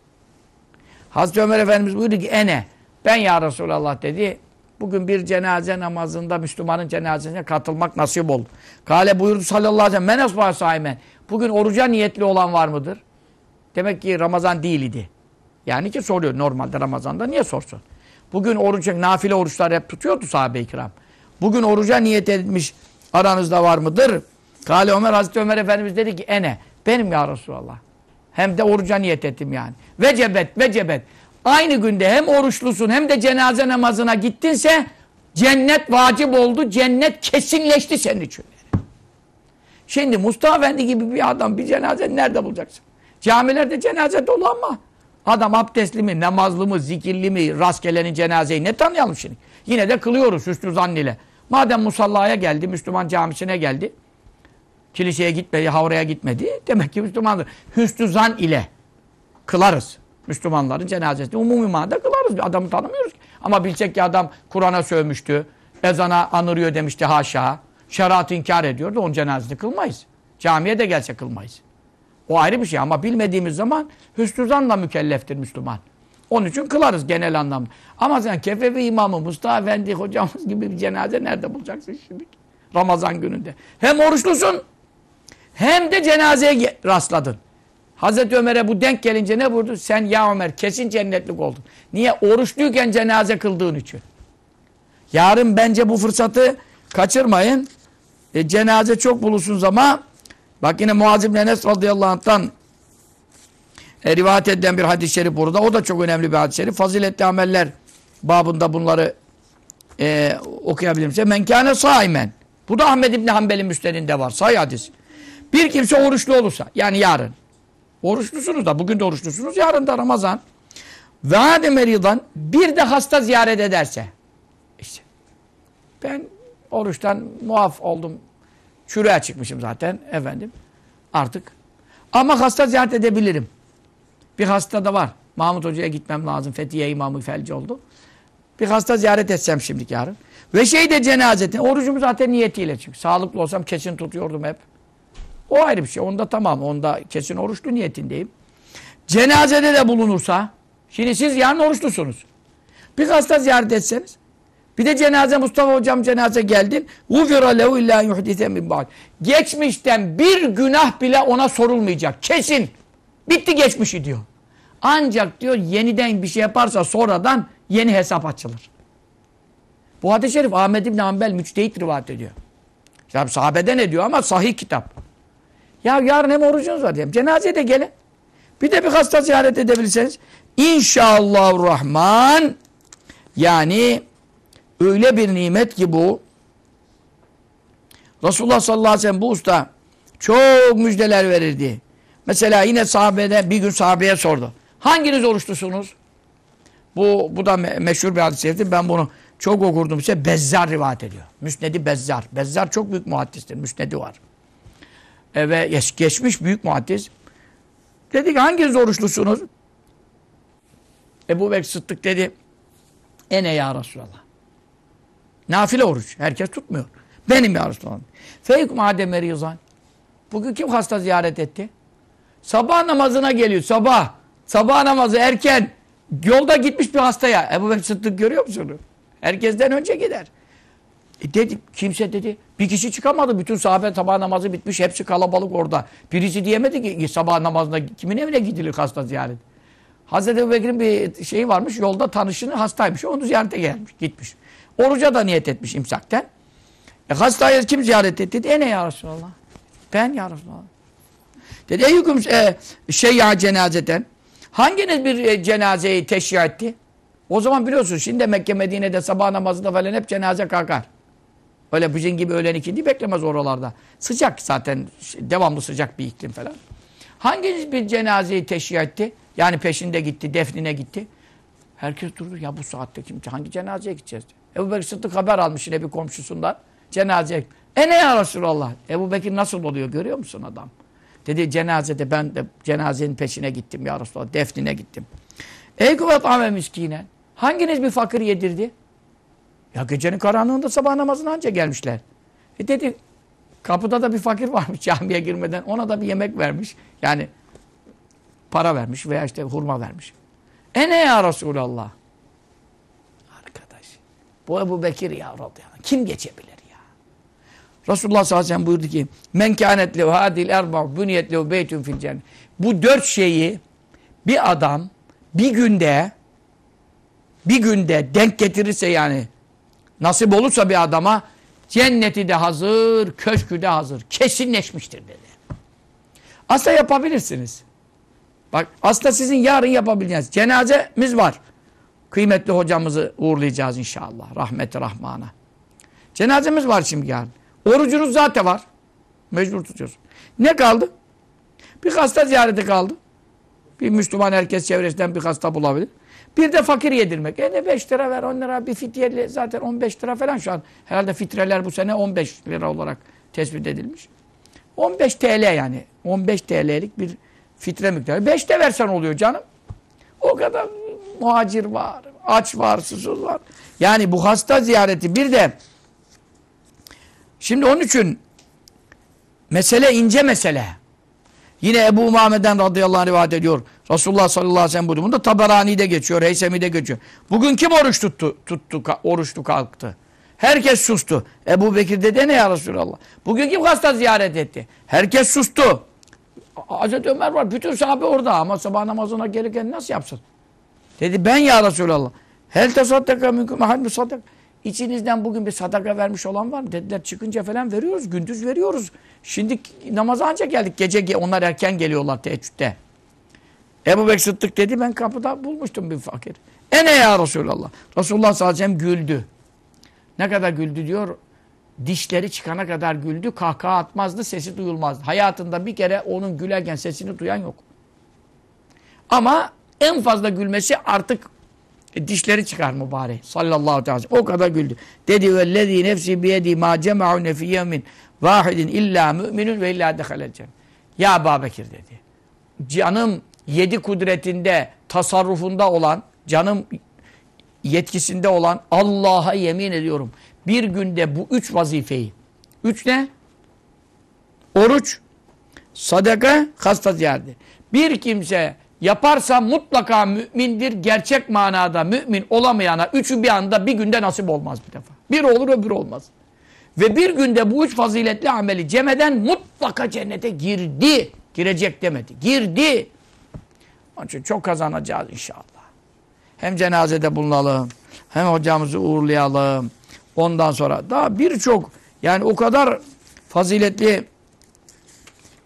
A: Hazreti Ömer Efendimiz buyurdu ki ene. Ben ya Resulallah dedi. Bugün bir cenaze namazında Müslümanın cenazesine katılmak nasip oldu. Kale buyurdu sallallahu aleyhi ve sellem men saimen. Bugün oruca niyetli olan var mıdır? Demek ki Ramazan değil idi. Yani ki soruyor normalde Ramazan'da niye sorsun? Bugün oruç, nafile oruçlar hep tutuyordu sahabe-i kiram. Bugün oruca niyet etmiş aranızda var mıdır? Kale Ömer, Hazreti Ömer Efendimiz dedi ki ene, benim ya Resulallah. Hem de oruca niyet ettim yani. Vecebet, vecebet. Aynı günde hem oruçlusun hem de cenaze namazına gittinse cennet vacip oldu, cennet kesinleşti senin için. Şimdi Mustafa Efendi gibi bir adam bir cenaze nerede bulacaksın? Camilerde cenaze dolu ama adam abdestli mi, namazlı mı, zikirli mi, rastgelenin cenazeyi ne tanıyalım şimdi? Yine de kılıyoruz hüsnü zannile. Madem musallaya geldi, Müslüman camisine geldi, kiliseye gitmedi, havraya gitmedi, demek ki Müslümandır. Hüsnü zan ile kılarız. Müslümanların cenazesini umumi manada kılarız. Adamı tanımıyoruz ki. Ama bilsek ki adam Kur'an'a sövmüştü, ezana anırıyor demişti haşa, şeriatı inkar ediyordu, onun cenazesini kılmayız. Camiye de gelse kılmayız. O ayrı bir şey ama bilmediğimiz zaman hüsnü zanla mükelleftir Müslüman. Onun için kılarız genel anlamda. Ama sen Kefevi imamı Mustafa Efendi hocamız gibi bir cenaze nerede bulacaksın şimdi? Ramazan gününde. Hem oruçlusun hem de cenazeye rastladın. Hazreti Ömer'e bu denk gelince ne vurdu? Sen ya Ömer kesin cennetlik oldun. Niye? Oruçluyken cenaze kıldığın için. Yarın bence bu fırsatı kaçırmayın. E, cenaze çok bulursunuz ama bak yine Muaz İbni Enes radıyallahu anh'tan e, rivayet edilen bir hadis-i şerif burada. O da çok önemli bir hadis-i şerif. Faziletli ameller babında bunları e, okuyabilirimse. Menkâne saimen. Bu da Ahmed İbni Hanbel'in müstedinde var. Say hadis. Bir kimse oruçlu olursa yani yarın. Oruçlusunuz da bugün de oruçlusunuz. Yarın da Ramazan. Ve ade meridan bir de hasta ziyaret ederse. İşte ben oruçtan muaf oldum. Çürüğe çıkmışım zaten efendim. Artık. Ama hasta ziyaret edebilirim. Bir hasta da var. Mahmut Hoca'ya gitmem lazım. Fethiye imamı felci oldu. Bir hasta ziyaret etsem şimdi yarın. Ve şey de cenazeti. Orucumu zaten niyetiyle çünkü. Sağlıklı olsam kesin tutuyordum hep. O ayrı bir şey. Onda tamam. Onda kesin oruçlu niyetindeyim. Cenazede de bulunursa. Şimdi siz yarın oruçlusunuz. Bir hasta ziyaret etseniz. Bir de cenaze Mustafa hocam cenaze geldin. Gufira lehu illa yuhdise min ba'd. Geçmişten bir günah bile ona sorulmayacak. Kesin. Bitti geçmişi diyor. Ancak diyor yeniden bir şey yaparsa sonradan yeni hesap açılır. Bu hadis-i şerif Ahmed İbni Hanbel müçtehit rivayet ediyor. Ya sahabeden ediyor ama sahih kitap. Ya yarın hem orucunuz var diyeyim. Cenazeye de gelin. Bir de bir hasta ziyaret edebilirseniz İnşallahurrahman yani öyle bir nimet ki bu Resulullah sallallahu aleyhi ve sellem bu usta çok müjdeler verirdi. Mesela yine sahabede bir gün sahabeye sordu. Hanginiz oruçlusunuz? Bu, bu da me meşhur bir hadis-i. Ben bunu çok okurdum. İşte Bezzar rivayet ediyor. Müsnedi Bezzar. Bezzar çok büyük muhaddistir. Müsnedi var. E, ve geç, geçmiş büyük muhaddis. Dedi ki hanginiz oruçlusunuz? Ebu Bekir Sıddık dedi. Ene ya Resulallah. Nafile oruç. Herkes tutmuyor. Benim ya Resulallah. Feykum ademe rizan. Bugün kim hasta ziyaret etti? Sabah namazına geliyor. Sabah. Sabah namazı erken. Yolda gitmiş bir hastaya. Ebu Bekir Sıddık görüyor musun? Herkesten önce gider. E dedi, kimse dedi. Bir kişi çıkamadı. Bütün sahabe sabah namazı bitmiş. Hepsi kalabalık orada. Birisi diyemedi ki sabah namazına kimin evine gidilir hasta ziyaret. Hazreti Ebu Bekir'in bir şeyi varmış. Yolda tanışını hastaymış. Onu ziyarete gelmiş. Gitmiş. Oruca da niyet etmiş imsakten. E hastayı kim ziyaret etti? Dedi, e ne ya Resulallah? Ben ya Resulallah. Dedi ey hüküm e, şey ya cenazeten. Hanginiz bir e, cenazeyi teşya etti? O zaman biliyorsun şimdi Mekke Medine'de sabah namazında falan hep cenaze kalkar. Öyle bizim gibi öğlen ikindi beklemez oralarda. Sıcak zaten devamlı sıcak bir iklim falan. Hanginiz bir cenazeyi teşya etti? Yani peşinde gitti, defnine gitti. Herkes durdu. Ya bu saatte kim? Hangi cenazeye gideceğiz? Ebu Bekir Sıddık haber almış yine bir komşusundan. Cenazeye. E ne ya Resulallah? Ebu Bekir nasıl oluyor görüyor musun adam? Dedi cenazede ben de cenazenin peşine gittim ya Resulallah. Defnine gittim. Ey kuvvet ame miskine. Hanginiz bir fakir yedirdi? Ya gecenin karanlığında sabah namazına anca gelmişler. E dedi kapıda da bir fakir [laughs] varmış camiye girmeden. Ona da bir yemek vermiş. Yani para vermiş veya işte hurma vermiş. E ne ya Resulallah? Arkadaş. Bu Ebu Bekir ya radıyallahu. Kim geçebilir ya? Resulullah sallallahu aleyhi ve sellem buyurdu ki Men kânet lehu hadil erba bünyet lehu beytun fil. Bu dört şeyi bir adam bir günde bir günde denk getirirse yani nasip olursa bir adama cenneti de hazır, köşkü de hazır. Kesinleşmiştir dedi. Aslında yapabilirsiniz. Bak aslında sizin yarın yapabileceğiniz. Cenazemiz var. Kıymetli hocamızı uğurlayacağız inşallah. Rahmeti Rahman'a. Cenazemiz var şimdi yarın. Orucunuz zaten var. Mecbur tutuyorsun. Ne kaldı? Bir hasta ziyareti kaldı. Bir Müslüman herkes çevresinden bir hasta bulabilir. Bir de fakir yedirmek. E ne 5 lira ver 10 lira bir fitriyeli zaten 15 lira falan şu an. Herhalde fitreler bu sene 15 lira olarak tespit edilmiş. 15 TL yani. 15 TL'lik bir fitre miktarı. 5 de versen oluyor canım. O kadar muhacir var. Aç var, susuz var. Yani bu hasta ziyareti bir de şimdi onun için mesele ince mesele. Yine Ebu Muhammed'den radıyallahu anh rivayet ediyor. Resulullah sallallahu aleyhi ve sellem buyurdu. Bunda Taberani'de geçiyor, Heysemi'de geçiyor. Bugün kim oruç tuttu? Tuttu, oruçlu kalktı. Herkes sustu. Ebu Bekir dedi ne ya Resulallah? Bugün kim hasta ziyaret etti? Herkes sustu. Hazreti Ömer var. Bütün sahabe orada ama sabah namazına gelirken nasıl yapsın? Dedi ben ya Resulallah. Hel tesaddaka mümkün mahal musaddak. İçinizden bugün bir sadaka vermiş olan var mı? Dediler çıkınca falan veriyoruz. Gündüz veriyoruz. Şimdi namaza ancak geldik. Gece onlar erken geliyorlar teheccüde. Ebu Bekir Sıddık dedi ben kapıda bulmuştum bir fakir. E ne ya Resulallah? Resulullah sallallahu güldü. Ne kadar güldü diyor. Dişleri çıkana kadar güldü. Kahkaha atmazdı, sesi duyulmazdı. Hayatında bir kere onun gülerken sesini duyan yok. Ama en fazla gülmesi artık e, dişleri çıkar mübarek. Sallallahu aleyhi ve sellem. O kadar güldü. Dedi vellezî nefsi biyedî mâ cema'u fi yemin vahidin illa müminun ve illa dehalel cennet. Ya Babekir dedi. Canım yedi kudretinde, tasarrufunda olan, canım yetkisinde olan Allah'a yemin ediyorum. Bir günde bu üç vazifeyi. Üç ne? Oruç, sadaka, hasta ziyareti. Bir kimse yaparsa mutlaka mümindir. Gerçek manada mümin olamayana üçü bir anda bir günde nasip olmaz bir defa. Bir olur öbür olmaz. Ve bir günde bu üç faziletli ameli cemeden mutlaka cennete girdi. Girecek demedi. Girdi. Onun için çok kazanacağız inşallah. Hem cenazede bulunalım, hem hocamızı uğurlayalım. Ondan sonra daha birçok yani o kadar faziletli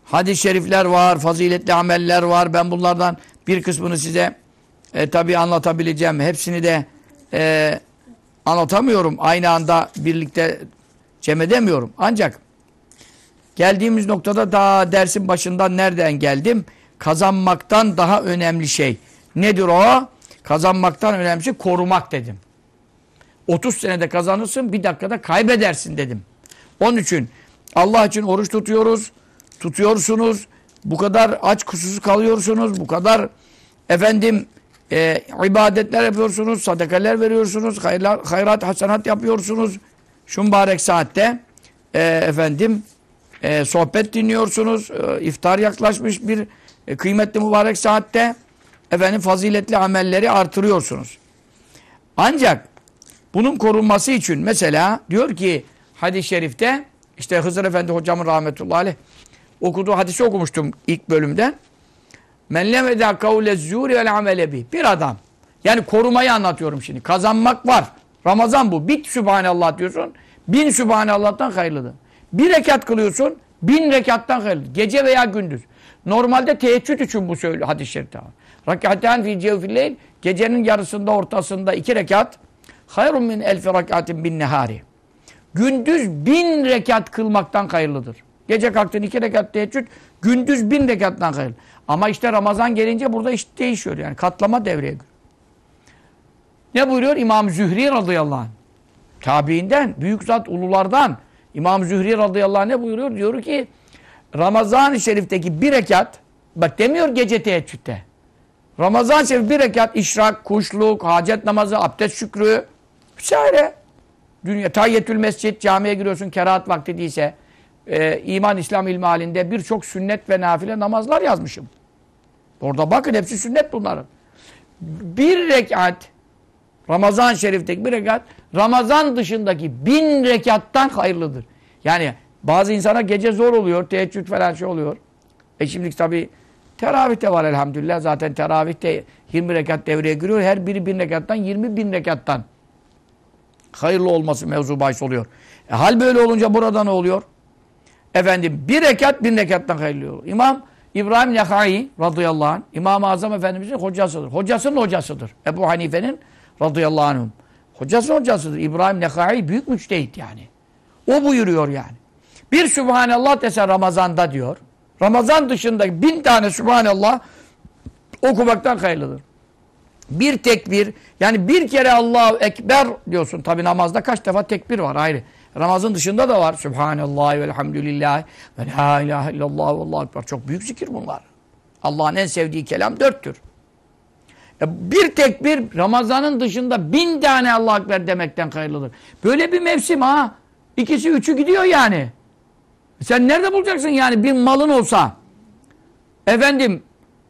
A: hadis-i şerifler var, faziletli ameller var. Ben bunlardan bir kısmını size e, tabii anlatabileceğim. Hepsini de e, anlatamıyorum. Aynı anda birlikte cem edemiyorum. Ancak geldiğimiz noktada daha dersin başından nereden geldim? Kazanmaktan daha önemli şey. Nedir o? Kazanmaktan önemli şey korumak dedim. 30 senede kazanırsın bir dakikada kaybedersin dedim. Onun için Allah için oruç tutuyoruz. Tutuyorsunuz. Bu kadar aç kusuz kalıyorsunuz. Bu kadar efendim e, ibadetler yapıyorsunuz. Sadakaler veriyorsunuz. Hayrat, hayrat hasenat yapıyorsunuz. Şu mübarek saatte e, efendim e, sohbet dinliyorsunuz. E, iftar yaklaşmış bir e, kıymetli mübarek saatte efendim faziletli amelleri artırıyorsunuz. Ancak bunun korunması için mesela diyor ki hadis-i şerifte işte Hızır Efendi hocamın rahmetullahi aleyh okuduğu hadisi okumuştum ilk bölümden. Men lemeda kavle zûri vel amele bi. Bir adam. Yani korumayı anlatıyorum şimdi. Kazanmak var. Ramazan bu. Bit Sübhanallah diyorsun. Bin Sübhanallah'tan hayırlıdır. Bir rekat kılıyorsun. Bin rekattan hayırlıdır. Gece veya gündüz. Normalde teheccüd için bu söylüyor hadis-i şerifte. Rakaten fi cevfilleyn. Gecenin yarısında ortasında iki rekat. Hayrun min elfi rakatin bin nehari. Gündüz bin rekat kılmaktan hayırlıdır. Gece kalktın iki rekat teheccüd, gündüz bin rekattan hayırlı. Ama işte Ramazan gelince burada iş değişiyor yani. Katlama devreye giriyor. Ne buyuruyor? İmam Zühri radıyallahu anh. Tabiinden, büyük zat ululardan. İmam Zühri radıyallahu anh ne buyuruyor? Diyor ki Ramazan-ı Şerif'teki bir rekat, bak demiyor gece teheccüde. Ramazan şerif bir rekat işrak, kuşluk, hacet namazı, abdest şükrü vesaire. Dünya, tayyetül mescid, camiye giriyorsun kerahat vakti değilse. Ee, iman İslam ilmi halinde birçok sünnet ve nafile namazlar yazmışım. Orada bakın hepsi sünnet bunların. Bir rekat Ramazan şerifteki bir rekat Ramazan dışındaki bin rekattan hayırlıdır. Yani bazı insana gece zor oluyor, teheccüd falan şey oluyor. E şimdi tabi teravih de var elhamdülillah. Zaten teravih de 20 rekat devreye giriyor. Her biri bin rekattan 20 bin rekattan hayırlı olması mevzu bahis oluyor. E hal böyle olunca burada ne oluyor? Efendim bir rekat bin rekattan hayırlı olur. İmam İbrahim Nekai radıyallahu anh İmam-ı Azam Efendimizin hocasıdır. Hocasının hocasıdır. Ebu Hanife'nin radıyallahu anhum. Hocasının hocasıdır. İbrahim Nekai büyük müçtehit yani. O buyuruyor yani. Bir Sübhanallah dese Ramazan'da diyor. Ramazan dışında bin tane Sübhanallah okumaktan hayırlıdır. Bir tekbir yani bir kere Allahu Ekber diyorsun. Tabi namazda kaç defa tekbir var ayrı. Ramazan dışında da var. Sübhanallah ve elhamdülillah ve la ilahe illallah ve allahu ekber. Çok büyük zikir bunlar. Allah'ın en sevdiği kelam dörttür. E bir tekbir Ramazan'ın dışında bin tane Allah Ekber demekten hayırlıdır. Böyle bir mevsim ha. İkisi üçü gidiyor yani. Sen nerede bulacaksın yani bir malın olsa? Efendim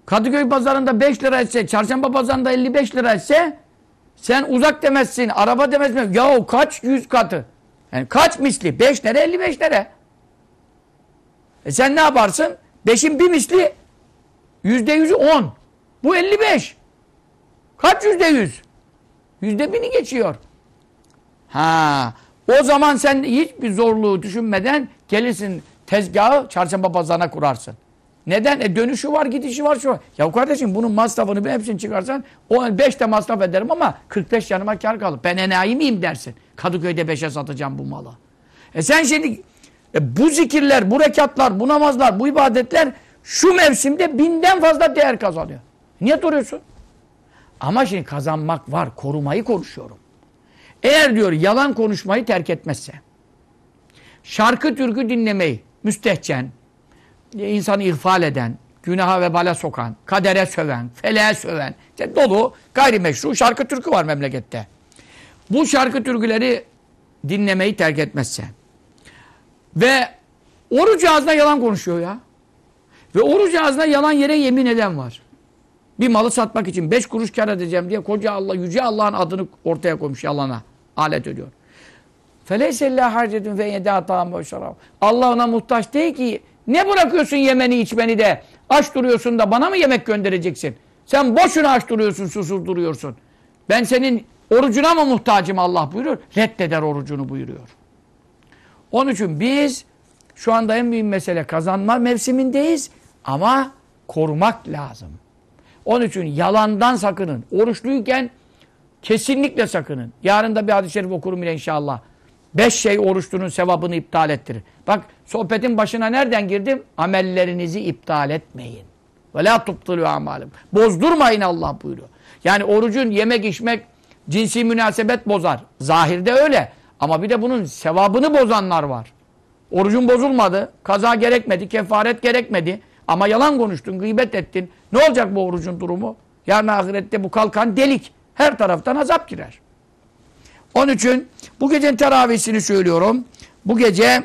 A: Kadıköy pazarında 5 lira etse, çarşamba pazarında 55 lira etse sen uzak demezsin, araba demezsin. Yahu kaç yüz katı? Yani kaç misli? 5 lira 55 lira. E sen ne yaparsın? 5'in bir misli yüzde yüzü 10. Bu 55. Kaç yüzde yüz? Yüzde bini geçiyor. Ha, o zaman sen hiçbir zorluğu düşünmeden gelirsin tezgahı çarşamba pazarına kurarsın. Neden? E dönüşü var, gidişi var, şu. Ya kardeşim bunun masrafını bir hepsini çıkarsan o 5 de masraf ederim ama 45 yanıma kar kalır. Ben enayi miyim dersin. Kadıköy'de 5'e satacağım bu malı. E sen şimdi e bu zikirler, bu rekatlar, bu namazlar, bu ibadetler şu mevsimde binden fazla değer kazanıyor. Niye duruyorsun? Ama şimdi kazanmak var. Korumayı konuşuyorum. Eğer diyor yalan konuşmayı terk etmezse, şarkı türkü dinlemeyi müstehcen, insanı ihfal eden, günaha ve bala sokan, kadere söven, feleğe söven, işte dolu gayrimeşru şarkı türkü var memlekette. Bu şarkı türküleri dinlemeyi terk etmezse ve oruç ağzına yalan konuşuyor ya. Ve oruç ağzına yalan yere yemin eden var. Bir malı satmak için beş kuruş kar edeceğim diye koca Allah, yüce Allah'ın adını ortaya koymuş yalana. Alet ediyor. Ve yedâ ta'am ve şarab. Allah ona muhtaç değil ki ne bırakıyorsun yemeni içmeni de aç duruyorsun da bana mı yemek göndereceksin? Sen boşuna aç duruyorsun, susuz duruyorsun. Ben senin orucuna mı muhtacım Allah buyuruyor. Reddeder orucunu buyuruyor. Onun için biz şu anda en büyük mesele kazanma mevsimindeyiz ama korumak lazım. Onun için yalandan sakının. Oruçluyken kesinlikle sakının. Yarın da bir hadis-i şerif okurum yine inşallah. Beş şey oruçlunun sevabını iptal ettirir. Bak sohbetin başına nereden girdim? Amellerinizi iptal etmeyin. Ve la tubtilu amalim. Bozdurmayın Allah buyuruyor. Yani orucun yemek içmek cinsi münasebet bozar. Zahirde öyle. Ama bir de bunun sevabını bozanlar var. Orucun bozulmadı. Kaza gerekmedi. Kefaret gerekmedi. Ama yalan konuştun, gıybet ettin. Ne olacak bu orucun durumu? Yarın ahirette bu kalkan delik. Her taraftan azap girer. Onun için bu gecenin teravihisini söylüyorum. Bu gece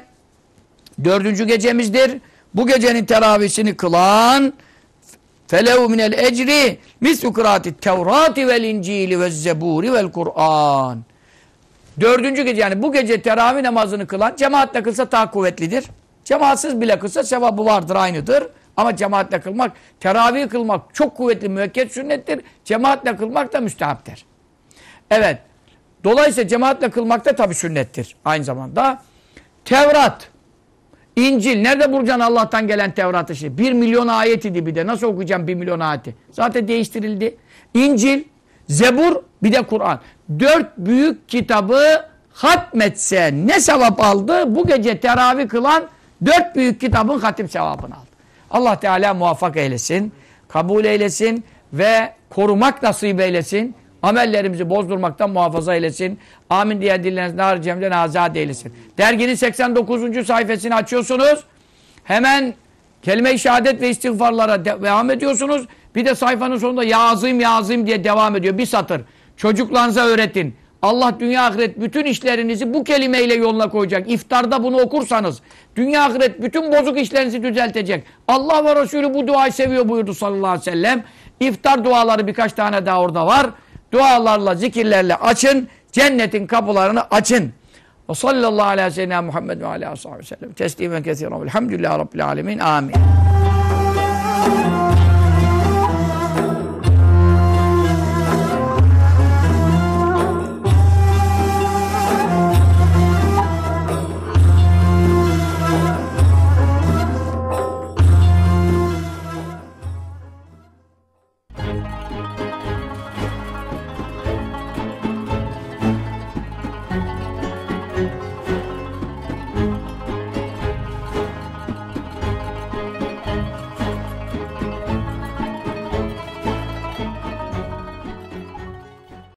A: dördüncü gecemizdir. Bu gecenin teravihisini kılan felev minel ecri mislu kıraati tevrati vel incili ve zeburi vel kur'an. Dördüncü gece yani bu gece teravih namazını kılan cemaatle kılsa daha kuvvetlidir. Cemaatsiz bile kılsa sevabı vardır aynıdır. Ama cemaatle kılmak, teravih kılmak çok kuvvetli müekket sünnettir. Cemaatle kılmak da müstehaptır. Evet. Dolayısıyla cemaatle kılmak da tabii sünnettir aynı zamanda. Tevrat, İncil. Nerede bulacaksın Allah'tan gelen Tevrat'ı şimdi? Bir milyon ayet idi bir de. Nasıl okuyacağım bir milyon ayeti? Zaten değiştirildi. İncil, Zebur, bir de Kur'an. Dört büyük kitabı hatmetse ne sevap aldı? Bu gece teravih kılan dört büyük kitabın hatim sevabını aldı. Allah Teala muvaffak eylesin, kabul eylesin ve korumak nasip eylesin. Amellerimizi bozdurmaktan muhafaza eylesin. Amin diye dilleriniz nar cemden azat eylesin. Derginin 89. sayfasını açıyorsunuz. Hemen kelime-i şehadet ve istiğfarlara devam ediyorsunuz. Bir de sayfanın sonunda yazayım yazayım diye devam ediyor. Bir satır. Çocuklarınıza öğretin. Allah dünya ahiret bütün işlerinizi bu kelimeyle yoluna koyacak. İftarda bunu okursanız dünya ahiret bütün bozuk işlerinizi düzeltecek. Allah ve Resulü bu duayı seviyor buyurdu sallallahu aleyhi ve sellem. İftar duaları birkaç tane daha orada var. Dualarla, zikirlerle açın. Cennetin kapılarını açın. Ve sallallahu aleyhi ve sellem Muhammed ve aleyhi ve sellem. Teslimen kesiren. Velhamdülillahi Rabbil alemin. Amin.